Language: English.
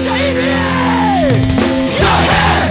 Entertain! Your head!